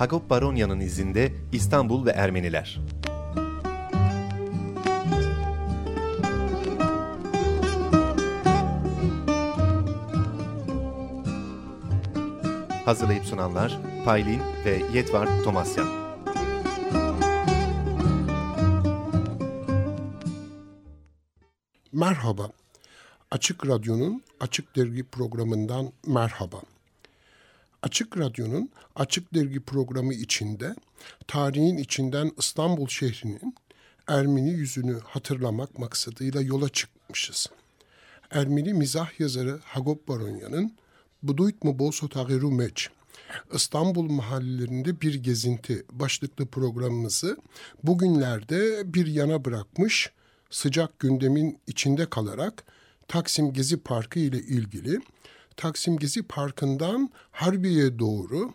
Hagop Baronya'nın izinde İstanbul ve Ermeniler. Hazırlayıp sunanlar Paylin ve Yetvar Tomasyan. Merhaba. Açık Radyo'nun Açık Dergi programından merhaba. Açık Radyo'nun Açık Dergi programı içinde tarihin içinden İstanbul şehrinin Ermeni yüzünü hatırlamak maksadıyla yola çıkmışız. Ermeni mizah yazarı Hagop Baronya'nın Buduyt mu Boso Tagiru Meç İstanbul mahallelerinde bir gezinti başlıklı programımızı bugünlerde bir yana bırakmış sıcak gündemin içinde kalarak Taksim Gezi Parkı ile ilgili Taksim Gezi Parkı'ndan Harbiye doğru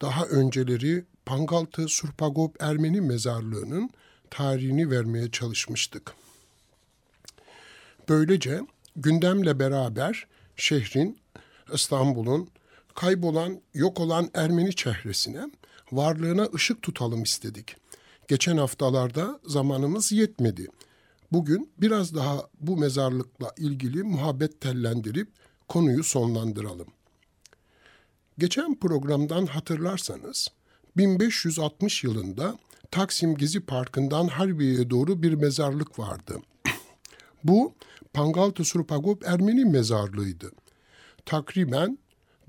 daha önceleri Pangaltı Surpagop Ermeni mezarlığının tarihini vermeye çalışmıştık. Böylece gündemle beraber şehrin, İstanbul'un kaybolan, yok olan Ermeni çehresine, varlığına ışık tutalım istedik. Geçen haftalarda zamanımız yetmedi. Bugün biraz daha bu mezarlıkla ilgili muhabbet tellendirip konuyu sonlandıralım. Geçen programdan hatırlarsanız 1560 yılında Taksim Gezi Parkı'ndan Harbiye'ye doğru bir mezarlık vardı. Bu Pangaltı Surpagop Ermeni mezarlığıydı. Takriben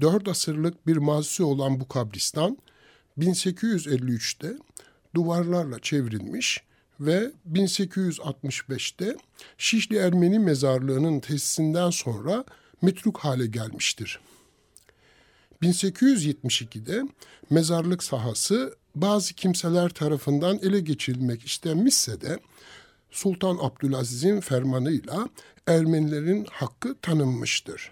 4 asırlık bir mazisi olan bu kabristan 1853'te duvarlarla çevrilmiş ve 1865'te Şişli Ermeni mezarlığının tesisinden sonra metruk hale gelmiştir. 1872'de mezarlık sahası bazı kimseler tarafından ele geçirilmek istenmişse de Sultan Abdülaziz'in fermanıyla Ermenilerin hakkı tanınmıştır.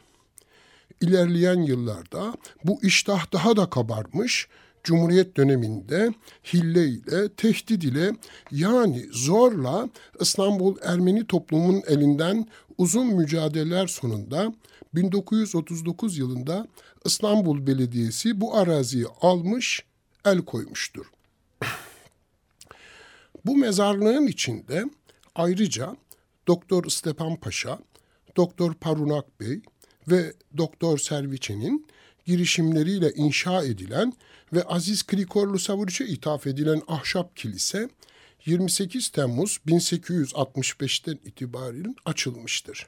İlerleyen yıllarda bu iştah daha da kabarmış, Cumhuriyet döneminde hille ile, tehdit ile yani zorla İstanbul Ermeni toplumun elinden uzun mücadeleler sonunda 1939 yılında İstanbul Belediyesi bu araziyi almış, el koymuştur. bu mezarlığın içinde ayrıca Doktor Stepan Paşa, Doktor Parunak Bey ve Doktor Serviçe'nin girişimleriyle inşa edilen ve Aziz Krikorlu Savurç'a ithaf edilen ahşap kilise 28 Temmuz 1865'ten itibaren açılmıştır.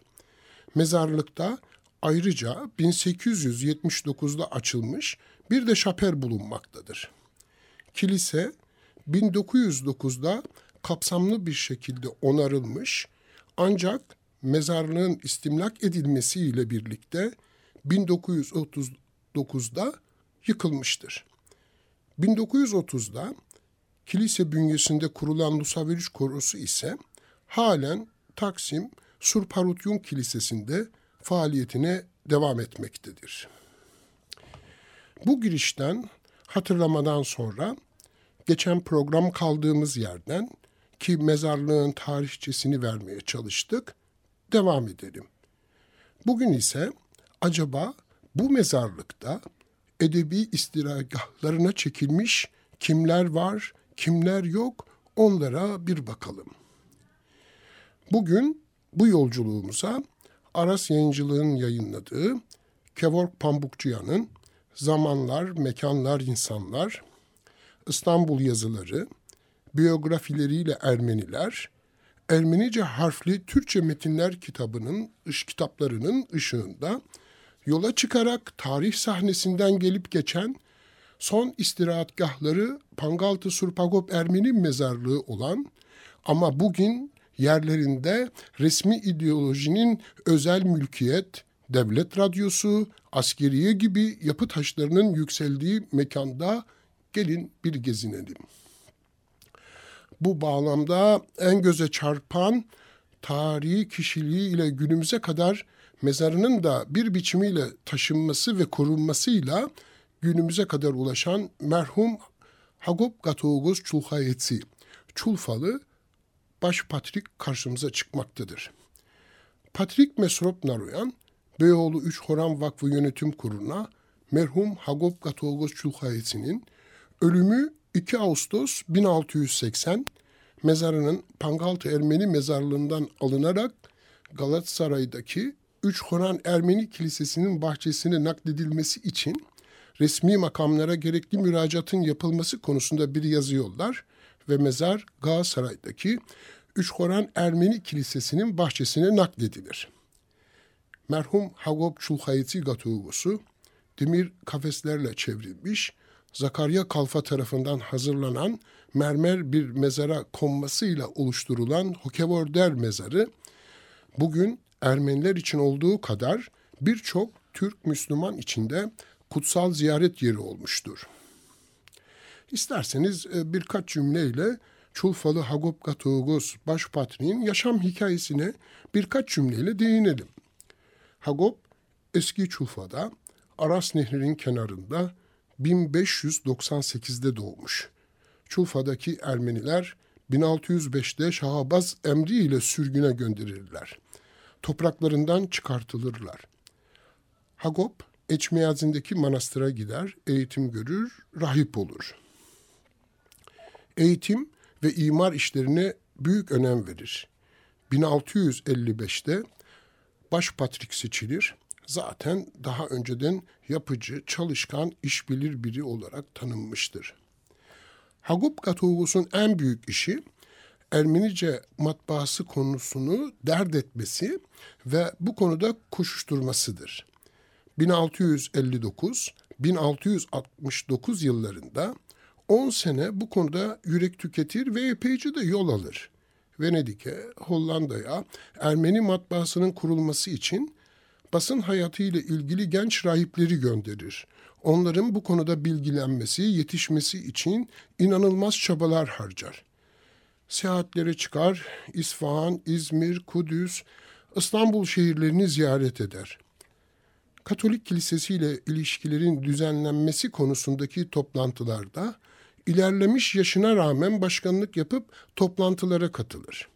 Mezarlıkta ayrıca 1879'da açılmış bir de şaper bulunmaktadır. Kilise 1909'da kapsamlı bir şekilde onarılmış ancak mezarlığın istimlak edilmesiyle birlikte 1939'da yıkılmıştır. 1930'da kilise bünyesinde kurulan Lusaveriş Korosu ise halen Taksim Surparutyun Kilisesi'nde faaliyetine devam etmektedir. Bu girişten hatırlamadan sonra geçen program kaldığımız yerden ki mezarlığın tarihçesini vermeye çalıştık, devam edelim. Bugün ise acaba bu mezarlıkta edebi istiragahlarına çekilmiş kimler var, kimler yok onlara bir bakalım. Bugün bu yolculuğumuza Aras Yayıncılığı'nın yayınladığı Kevork Pambukçuya'nın Zamanlar, Mekanlar, İnsanlar, İstanbul yazıları, biyografileriyle Ermeniler, Ermenice harfli Türkçe metinler kitabının, ış kitaplarının ışığında yola çıkarak tarih sahnesinden gelip geçen son istirahatgahları Pangaltı Surpagop Ermeni mezarlığı olan ama bugün yerlerinde resmi ideolojinin özel mülkiyet, devlet radyosu, askeriye gibi yapı taşlarının yükseldiği mekanda gelin bir gezinelim. Bu bağlamda en göze çarpan tarihi kişiliği ile günümüze kadar mezarının da bir biçimiyle taşınması ve korunmasıyla günümüze kadar ulaşan merhum Hagop Gatogos Çulhayetsi, Çulfalı baş patrik karşımıza çıkmaktadır. Patrik Mesrop Naroyan, Beyoğlu 3 Horam Vakfı Yönetim Kurulu'na merhum Hagop Gatogos Çulhayetsi'nin Ölümü 2 Ağustos 1680 mezarının Pangaltı Ermeni mezarlığından alınarak Galatasaray'daki Üç Horan Ermeni Kilisesi'nin bahçesine nakledilmesi için resmi makamlara gerekli müracaatın yapılması konusunda bir yazı yollar ve mezar Galatasaray'daki Üç Horan Ermeni Kilisesi'nin bahçesine nakledilir. Merhum Hagop Çulhayeti Gatuğusu demir kafeslerle çevrilmiş, Zakarya Kalfa tarafından hazırlanan mermer bir mezara konmasıyla oluşturulan Hokevorder mezarı bugün Ermeniler için olduğu kadar birçok Türk Müslüman içinde kutsal ziyaret yeri olmuştur. İsterseniz e, birkaç cümleyle Çulfalı Hagop Gatugos başpatriğin yaşam hikayesine birkaç cümleyle değinelim. Hagop eski Çulfa'da Aras Nehri'nin kenarında 1598'de doğmuş. Çulfa'daki Ermeniler 1605'te Şahabaz emri ile sürgüne gönderirler. Topraklarından çıkartılırlar. Hagop, Eçmeyazin'deki manastıra gider, eğitim görür, rahip olur. Eğitim ve imar işlerine büyük önem verir. 1655'te başpatrik seçilir. Zaten daha önceden yapıcı, çalışkan, işbilir biri olarak tanınmıştır. Hagop Gatogos'un en büyük işi Ermenice matbaası konusunu dert etmesi ve bu konuda koşuşturmasıdır. 1659-1669 yıllarında 10 sene bu konuda yürek tüketir ve epeyce de yol alır. Venedik'e, Hollanda'ya Ermeni matbaasının kurulması için basın hayatıyla ilgili genç rahipleri gönderir. Onların bu konuda bilgilenmesi, yetişmesi için inanılmaz çabalar harcar. Seyahatlere çıkar, İsfahan, İzmir, Kudüs, İstanbul şehirlerini ziyaret eder. Katolik Kilisesi ile ilişkilerin düzenlenmesi konusundaki toplantılarda ilerlemiş yaşına rağmen başkanlık yapıp toplantılara katılır.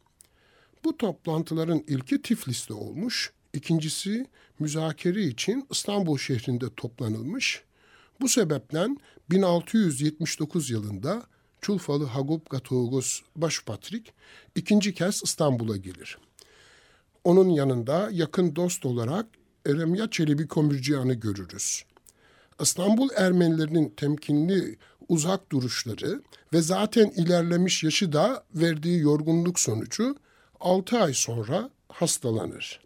Bu toplantıların ilki Tiflis'te olmuş, ikincisi müzakere için İstanbul şehrinde toplanılmış. Bu sebepten 1679 yılında Çulfalı Hagop Gatogos Başpatrik ikinci kez İstanbul'a gelir. Onun yanında yakın dost olarak Eremya Çelebi Komürciyan'ı görürüz. İstanbul Ermenilerinin temkinli uzak duruşları ve zaten ilerlemiş yaşı da verdiği yorgunluk sonucu 6 ay sonra hastalanır.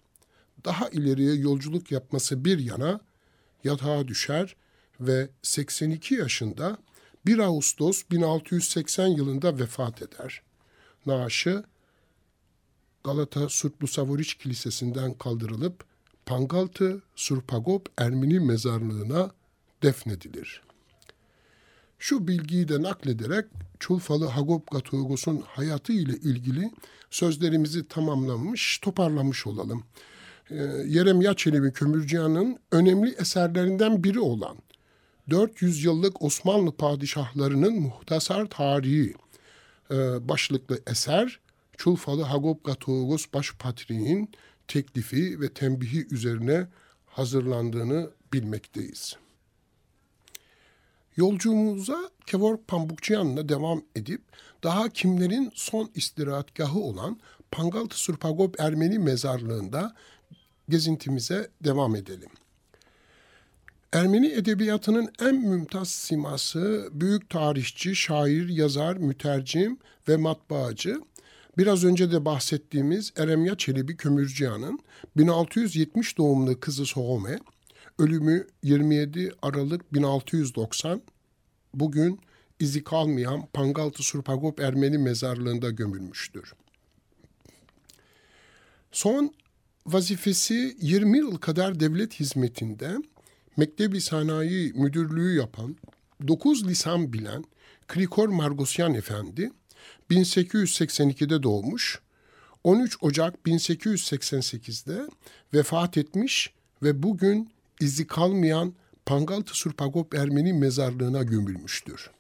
Daha ileriye yolculuk yapması bir yana yatağa düşer ve 82 yaşında 1 Ağustos 1680 yılında vefat eder. Naaşı Galata Surplu Savoriç Kilisesi'nden kaldırılıp Pangaltı Surpagop Ermeni mezarlığına defnedilir. Şu bilgiyi de naklederek Çulfalı Hagop Gatogos'un hayatı ile ilgili sözlerimizi tamamlamış, toparlamış olalım. Ee, Yeremya Çelebi Kömürcüyan'ın önemli eserlerinden biri olan 400 yıllık Osmanlı padişahlarının muhtasar tarihi e, başlıklı eser Çulfalı Hagop Gatogos Başpatriğin teklifi ve tembihi üzerine hazırlandığını bilmekteyiz. Yolculuğumuza Kevork Pambukçıyan'la devam edip daha kimlerin son istirahatgahı olan Pangaltı Surpagop Ermeni mezarlığında gezintimize devam edelim. Ermeni edebiyatının en mümtaz siması büyük tarihçi, şair, yazar, mütercim ve matbaacı biraz önce de bahsettiğimiz Eremya Çelebi Kömürcüyan'ın 1670 doğumlu kızı Sohome, ölümü 27 Aralık 1690, bugün izi kalmayan Pangaltı Surpagop Ermeni mezarlığında gömülmüştür. Son vazifesi 20 yıl kadar devlet hizmetinde Mektebi Sanayi Müdürlüğü yapan, 9 lisan bilen Krikor Margosyan Efendi 1882'de doğmuş, 13 Ocak 1888'de vefat etmiş ve bugün izi kalmayan Pangaltı Surpagop Ermeni mezarlığına gömülmüştür.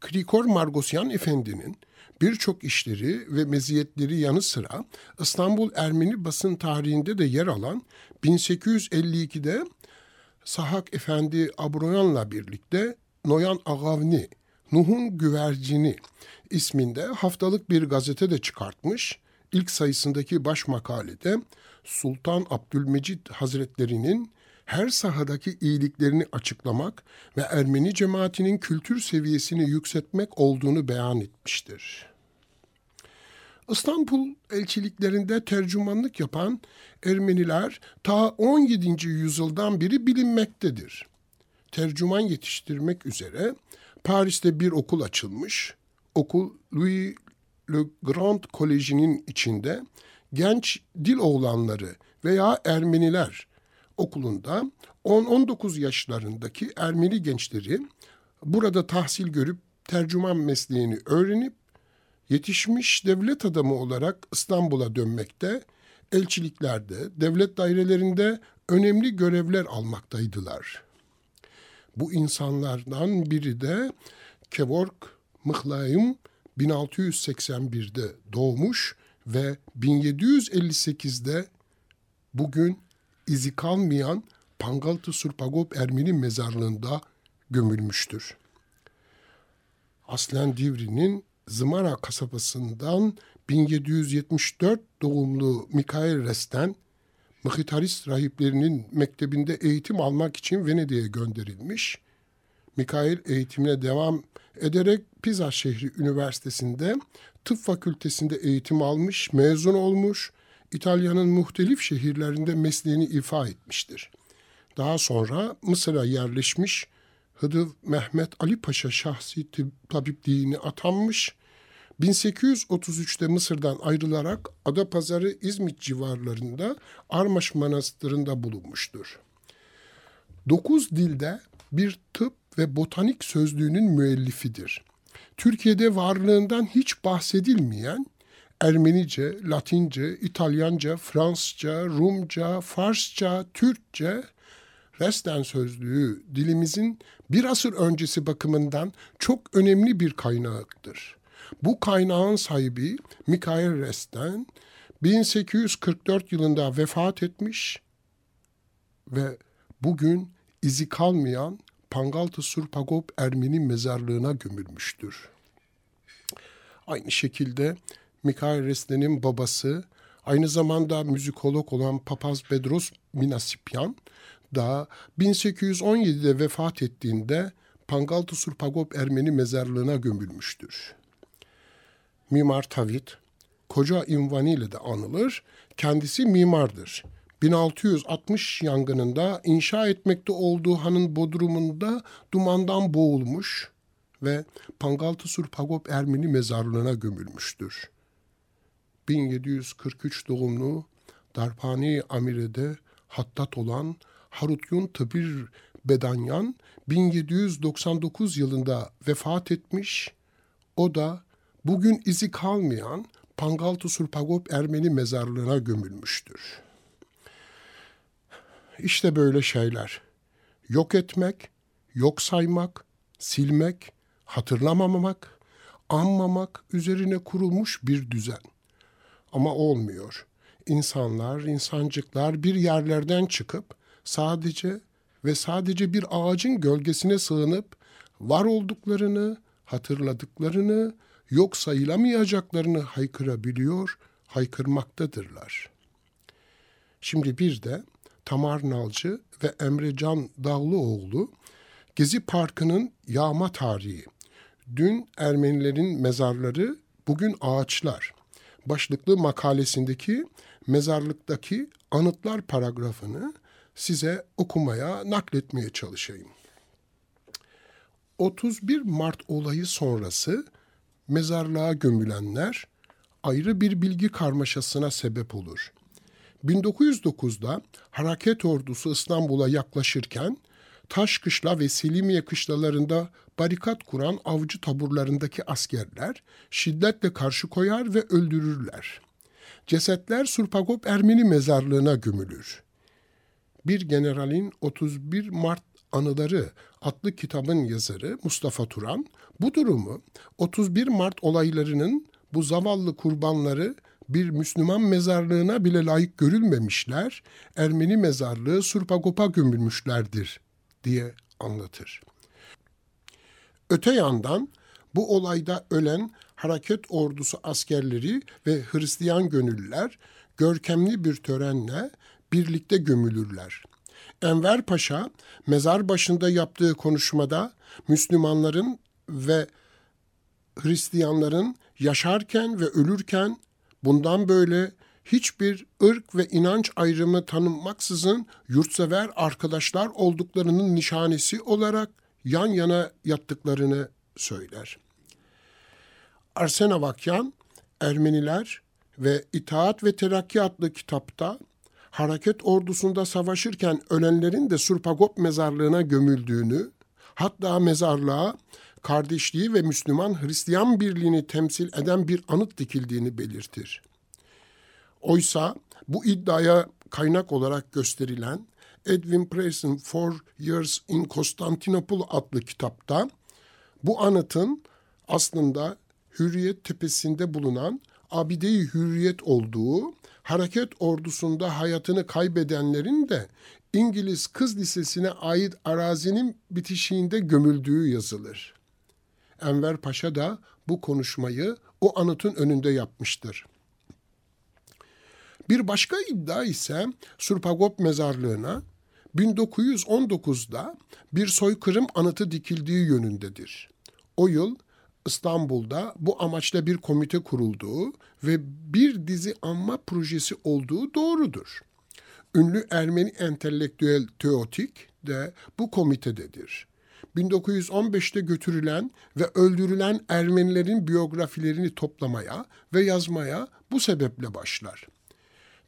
Krikor Margosyan Efendi'nin birçok işleri ve meziyetleri yanı sıra İstanbul Ermeni basın tarihinde de yer alan 1852'de Sahak Efendi Abroyan'la birlikte Noyan Agavni, Nuh'un Güvercini isminde haftalık bir gazete de çıkartmış. İlk sayısındaki baş makalede Sultan Abdülmecid Hazretleri'nin her sahadaki iyiliklerini açıklamak ve Ermeni cemaatinin kültür seviyesini yükseltmek olduğunu beyan etmiştir. İstanbul elçiliklerinde tercümanlık yapan Ermeniler ta 17. yüzyıldan beri bilinmektedir. Tercüman yetiştirmek üzere Paris'te bir okul açılmış. Okul Louis Le Grand Koleji'nin içinde genç dil oğlanları veya Ermeniler okulunda 10-19 yaşlarındaki Ermeni gençleri burada tahsil görüp tercüman mesleğini öğrenip yetişmiş devlet adamı olarak İstanbul'a dönmekte, elçiliklerde, devlet dairelerinde önemli görevler almaktaydılar. Bu insanlardan biri de Kevork Mıhlayım 1681'de doğmuş ve 1758'de bugün izi kalmayan Pangaltı Surpagop Ermeni mezarlığında gömülmüştür. Aslen Divri'nin Zımara kasabasından 1774 doğumlu Mikael Resten, Mıhitarist rahiplerinin mektebinde eğitim almak için Venedik'e gönderilmiş. Mikail eğitimine devam ederek Pisa şehri üniversitesinde tıp fakültesinde eğitim almış, mezun olmuş, İtalya'nın muhtelif şehirlerinde mesleğini ifa etmiştir. Daha sonra Mısır'a yerleşmiş, Hıdıv Mehmet Ali Paşa şahsi tabipliğini atanmış, 1833'te Mısır'dan ayrılarak Adapazarı İzmit civarlarında Armaş Manastırı'nda bulunmuştur. Dokuz dilde bir tıp ve botanik sözlüğünün müellifidir. Türkiye'de varlığından hiç bahsedilmeyen Ermenice, Latince, İtalyanca, Fransızca, Rumca, Farsça, Türkçe, Resten sözlüğü dilimizin bir asır öncesi bakımından çok önemli bir kaynağıdır. Bu kaynağın sahibi Mikael Resten 1844 yılında vefat etmiş ve bugün izi kalmayan Pangaltı Surpagop Ermeni mezarlığına gömülmüştür. Aynı şekilde Mikael Resten'in babası aynı zamanda müzikolog olan Papaz Bedros Minasipyan da 1817'de vefat ettiğinde Pangaltı Surpagop Ermeni mezarlığına gömülmüştür. Mimar Tavit, koca ünvanıyla de anılır, kendisi mimardır. 1660 yangınında inşa etmekte olduğu hanın bodrumunda dumandan boğulmuş ve Pangaltı Surpagop Ermeni mezarlığına gömülmüştür. 1743 doğumlu Darpani Amire'de hattat olan Harutyun Tabir Bedanyan 1799 yılında vefat etmiş. O da bugün izi kalmayan Pangaltı Surpagop Ermeni mezarlığına gömülmüştür. İşte böyle şeyler. Yok etmek, yok saymak, silmek, hatırlamamak, anmamak üzerine kurulmuş bir düzen. Ama olmuyor. İnsanlar, insancıklar bir yerlerden çıkıp sadece ve sadece bir ağacın gölgesine sığınıp var olduklarını, hatırladıklarını, yok sayılamayacaklarını haykırabiliyor, haykırmaktadırlar. Şimdi bir de Tamar Nalcı ve Emre Can Dağlıoğlu Gezi Parkı'nın yağma tarihi. Dün Ermenilerin mezarları, bugün ağaçlar. Başlıklı makalesindeki mezarlıktaki anıtlar paragrafını size okumaya, nakletmeye çalışayım. 31 Mart olayı sonrası mezarlığa gömülenler ayrı bir bilgi karmaşasına sebep olur. 1909'da hareket ordusu İstanbul'a yaklaşırken Taşkışla ve Selimiye kışlalarında barikat kuran avcı taburlarındaki askerler şiddetle karşı koyar ve öldürürler. Cesetler Surpagop Ermeni mezarlığına gömülür. Bir generalin 31 Mart Anıları adlı kitabın yazarı Mustafa Turan bu durumu 31 Mart olaylarının bu zavallı kurbanları bir Müslüman mezarlığına bile layık görülmemişler, Ermeni mezarlığı Surpagop'a gömülmüşlerdir diye anlatır. Öte yandan bu olayda ölen hareket ordusu askerleri ve Hristiyan gönüllüler görkemli bir törenle birlikte gömülürler. Enver Paşa mezar başında yaptığı konuşmada Müslümanların ve Hristiyanların yaşarken ve ölürken bundan böyle hiçbir ırk ve inanç ayrımı tanınmaksızın yurtsever arkadaşlar olduklarının nişanesi olarak yan yana yattıklarını söyler. Arsena Avakyan, Ermeniler ve İtaat ve Terakki adlı kitapta hareket ordusunda savaşırken ölenlerin de Surpagop mezarlığına gömüldüğünü, hatta mezarlığa kardeşliği ve Müslüman Hristiyan birliğini temsil eden bir anıt dikildiğini belirtir. Oysa bu iddiaya kaynak olarak gösterilen Edwin Preys'in Four Years in Constantinople adlı kitapta bu anıtın aslında Hürriyet Tepesi'nde bulunan Abide-i Hürriyet olduğu, hareket ordusunda hayatını kaybedenlerin de İngiliz Kız Lisesi'ne ait arazinin bitişiğinde gömüldüğü yazılır. Enver Paşa da bu konuşmayı o anıtın önünde yapmıştır. Bir başka iddia ise Surpagop mezarlığına 1919'da bir soykırım anıtı dikildiği yönündedir. O yıl İstanbul'da bu amaçla bir komite kurulduğu ve bir dizi anma projesi olduğu doğrudur. Ünlü Ermeni entelektüel Teotik de bu komitededir. 1915'te götürülen ve öldürülen Ermenilerin biyografilerini toplamaya ve yazmaya bu sebeple başlar.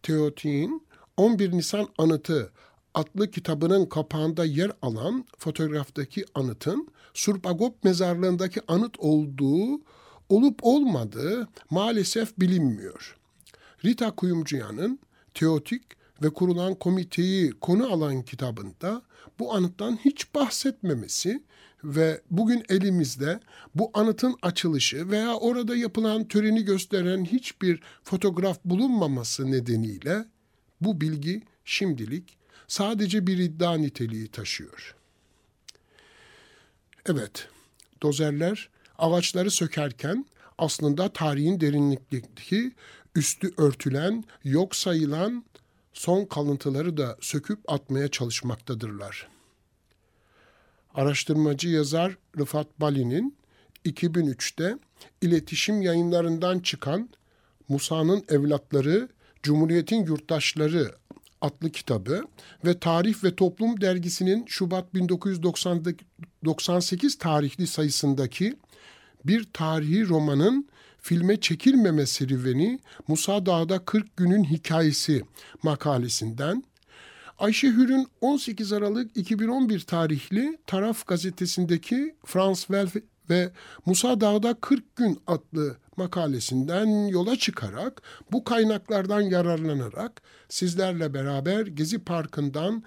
Teotik'in 11 Nisan anıtı adlı kitabının kapağında yer alan fotoğraftaki anıtın Surpagop mezarlığındaki anıt olduğu olup olmadığı maalesef bilinmiyor. Rita Kuyumcuyan'ın Teotik ve kurulan komiteyi konu alan kitabında bu anıttan hiç bahsetmemesi ve bugün elimizde bu anıtın açılışı veya orada yapılan töreni gösteren hiçbir fotoğraf bulunmaması nedeniyle bu bilgi şimdilik sadece bir iddia niteliği taşıyor. Evet, dozerler ağaçları sökerken aslında tarihin derinlikteki üstü örtülen, yok sayılan son kalıntıları da söküp atmaya çalışmaktadırlar. Araştırmacı yazar Rıfat Bali'nin 2003'te iletişim yayınlarından çıkan Musa'nın Evlatları, Cumhuriyet'in Yurttaşları adlı kitabı ve Tarih ve Toplum dergisinin Şubat 1998 tarihli sayısındaki bir tarihi romanın filme çekilmeme serüveni Musa Dağ'da 40 günün hikayesi makalesinden Ayşe Hür'ün 18 Aralık 2011 tarihli Taraf gazetesindeki Frans Welf ve Musa Dağ'da 40 gün adlı makalesinden yola çıkarak bu kaynaklardan yararlanarak sizlerle beraber Gezi Parkı'ndan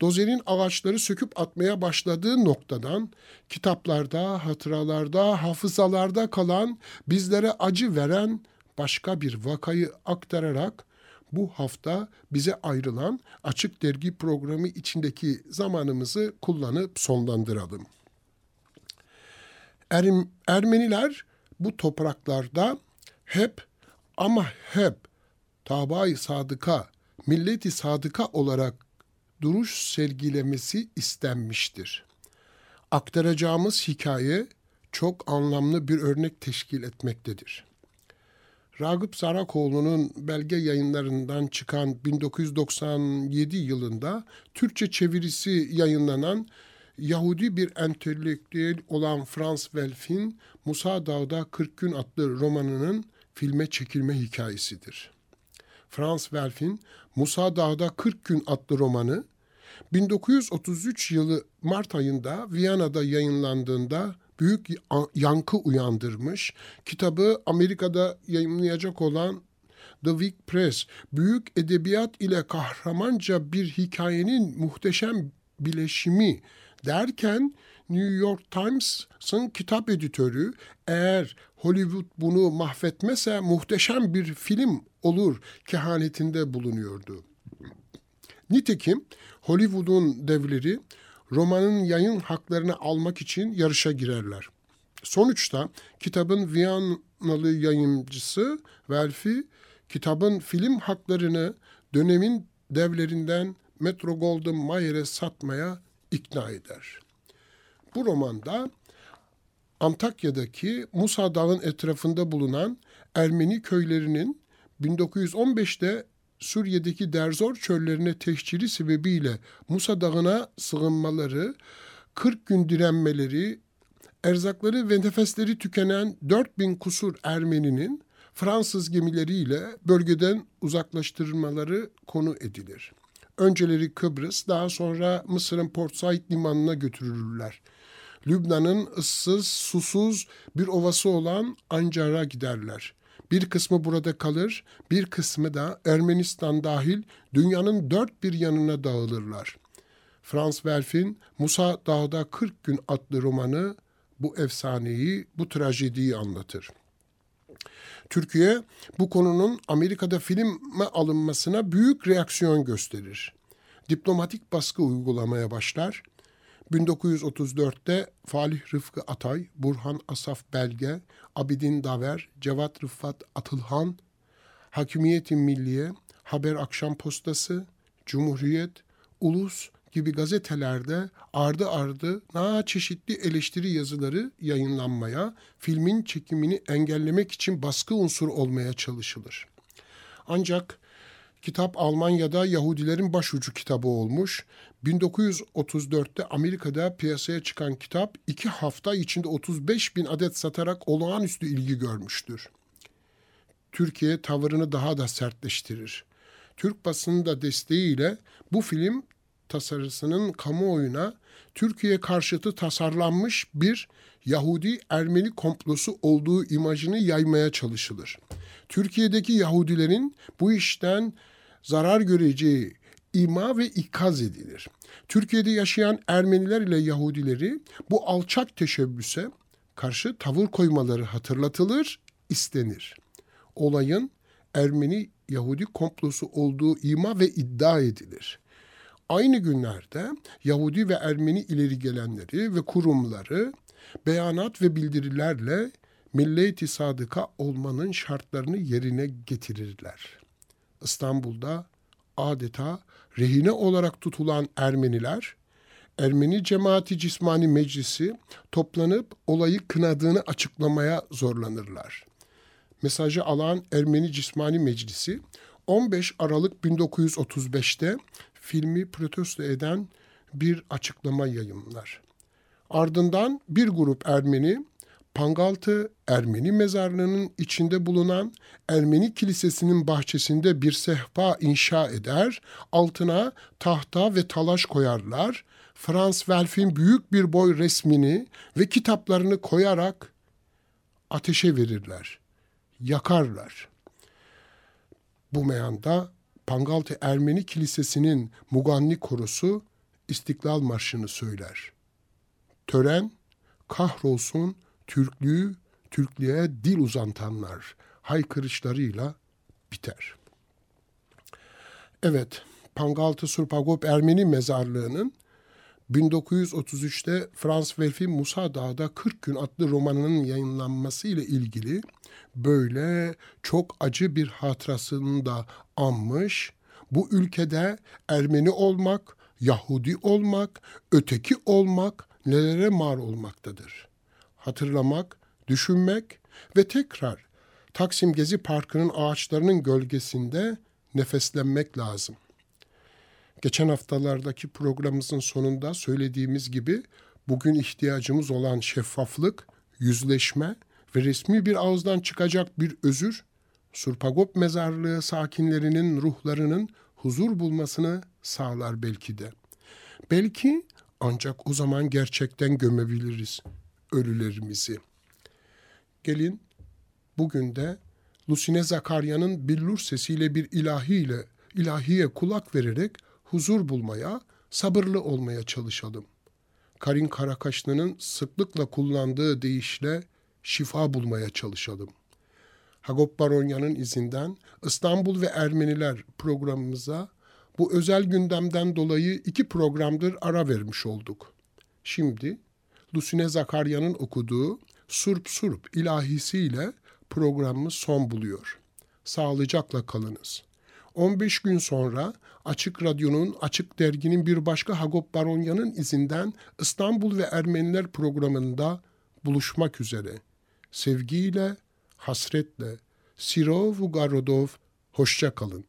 dozerin ağaçları söküp atmaya başladığı noktadan kitaplarda, hatıralarda, hafızalarda kalan, bizlere acı veren başka bir vakayı aktararak bu hafta bize ayrılan açık dergi programı içindeki zamanımızı kullanıp sonlandıralım. Er, Ermeniler bu topraklarda hep ama hep tabayı sadıka, milleti sadıka olarak duruş sergilemesi istenmiştir. Aktaracağımız hikaye çok anlamlı bir örnek teşkil etmektedir. Ragıp Sarakoğlu'nun belge yayınlarından çıkan 1997 yılında Türkçe çevirisi yayınlanan Yahudi bir entelektüel olan Franz Welf'in Musa Dağ'da 40 Gün adlı romanının filme çekilme hikayesidir. Franz Welf'in Musa Dağ'da 40 Gün adlı romanı 1933 yılı Mart ayında Viyana'da yayınlandığında büyük yankı uyandırmış. Kitabı Amerika'da yayınlayacak olan The Week Press, büyük edebiyat ile kahramanca bir hikayenin muhteşem bileşimi derken New York Times'ın kitap editörü eğer Hollywood bunu mahvetmese muhteşem bir film olur kehanetinde bulunuyordu. Nitekim Hollywood'un devleri romanın yayın haklarını almak için yarışa girerler. Sonuçta kitabın Viyanalı yayıncısı Velfi kitabın film haklarını dönemin devlerinden Metro Goldwyn Mayer'e satmaya ikna eder. Bu romanda Antakya'daki Musa Dağı'nın etrafında bulunan Ermeni köylerinin 1915'te Suriye'deki Derzor çöllerine tehciri sebebiyle Musa Dağı'na sığınmaları, 40 gün direnmeleri, erzakları ve nefesleri tükenen 4000 kusur Ermeninin Fransız gemileriyle bölgeden uzaklaştırılmaları konu edilir. Önceleri Kıbrıs, daha sonra Mısır'ın Port Said limanına götürülürler. Lübnan'ın ıssız, susuz bir ovası olan Ancar'a giderler. Bir kısmı burada kalır, bir kısmı da Ermenistan dahil dünyanın dört bir yanına dağılırlar. Franz Werf'in Musa Dağda 40 Gün adlı romanı bu efsaneyi, bu trajediyi anlatır. Türkiye bu konunun Amerika'da filme alınmasına büyük reaksiyon gösterir. Diplomatik baskı uygulamaya başlar. 1934'te Falih Rıfkı Atay, Burhan Asaf Belge, Abidin Daver, Cevat Rıfat Atılhan, Hakimiyeti Milliye, Haber Akşam Postası, Cumhuriyet, Ulus gibi gazetelerde ardı ardı na çeşitli eleştiri yazıları yayınlanmaya, filmin çekimini engellemek için baskı unsuru olmaya çalışılır. Ancak kitap Almanya'da Yahudilerin başucu kitabı olmuş. 1934'te Amerika'da piyasaya çıkan kitap iki hafta içinde 35 bin adet satarak olağanüstü ilgi görmüştür. Türkiye tavırını daha da sertleştirir. Türk basının da desteğiyle bu film tasarısının kamuoyuna Türkiye karşıtı tasarlanmış bir Yahudi-Ermeni komplosu olduğu imajını yaymaya çalışılır. Türkiye'deki Yahudilerin bu işten zarar göreceği ima ve ikaz edilir. Türkiye'de yaşayan Ermeniler ile Yahudileri bu alçak teşebbüse karşı tavır koymaları hatırlatılır, istenir. Olayın Ermeni Yahudi komplosu olduğu ima ve iddia edilir. Aynı günlerde Yahudi ve Ermeni ileri gelenleri ve kurumları beyanat ve bildirilerle millet-i sadıka olmanın şartlarını yerine getirirler. İstanbul'da adeta rehine olarak tutulan Ermeniler, Ermeni Cemaati Cismani Meclisi toplanıp olayı kınadığını açıklamaya zorlanırlar. Mesajı alan Ermeni Cismani Meclisi 15 Aralık 1935'te filmi protesto eden bir açıklama yayınlar. Ardından bir grup Ermeni Pangaltı Ermeni mezarlığının içinde bulunan Ermeni kilisesinin bahçesinde bir sehpa inşa eder, altına tahta ve talaş koyarlar. Franz Welf'in büyük bir boy resmini ve kitaplarını koyarak ateşe verirler, yakarlar. Bu meyanda Pangaltı Ermeni Kilisesi'nin Muganni Korosu İstiklal Marşı'nı söyler. Tören, kahrolsun Türklüğü, Türklüğe dil uzantanlar haykırışlarıyla biter. Evet, Pangaltı Surpagop Ermeni Mezarlığı'nın 1933'te Franz Werf'in Musa Dağ'da 40 Gün adlı romanının yayınlanması ile ilgili böyle çok acı bir hatırasını da anmış. Bu ülkede Ermeni olmak, Yahudi olmak, öteki olmak nelere mal olmaktadır. Hatırlamak, düşünmek ve tekrar Taksim Gezi Parkı'nın ağaçlarının gölgesinde nefeslenmek lazım. Geçen haftalardaki programımızın sonunda söylediğimiz gibi bugün ihtiyacımız olan şeffaflık, yüzleşme ve resmi bir ağızdan çıkacak bir özür, Surpagop mezarlığı sakinlerinin ruhlarının huzur bulmasını sağlar belki de. Belki ancak o zaman gerçekten gömebiliriz ölülerimizi. Gelin bugün de Lusine Zakarya'nın billur sesiyle bir ilahiyle, ilahiye kulak vererek huzur bulmaya, sabırlı olmaya çalışalım. Karin Karakaşlı'nın sıklıkla kullandığı deyişle şifa bulmaya çalışalım. Hagop Baronya'nın izinden İstanbul ve Ermeniler programımıza bu özel gündemden dolayı iki programdır ara vermiş olduk. Şimdi Lusine Zakarya'nın okuduğu Surp Surp ilahisiyle programımız son buluyor. Sağlıcakla kalınız. 15 gün sonra Açık Radyo'nun, Açık Dergi'nin bir başka Hagop Baronya'nın izinden İstanbul ve Ermeniler programında buluşmak üzere. Sevgiyle, hasretle, Sirov Ugarodov, hoşça kalın.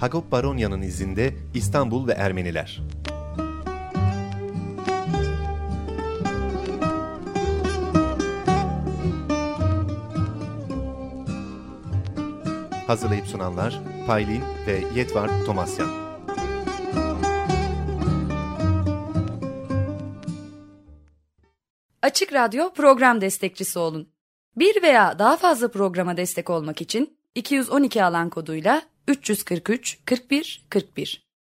Hagop Baronya'nın izinde İstanbul ve Ermeniler. Hazırlayıp sunanlar Paylin ve Yetvart Tomasyan. Açık Radyo program destekçisi olun. Bir veya daha fazla programa destek olmak için 212 alan koduyla 343 41 41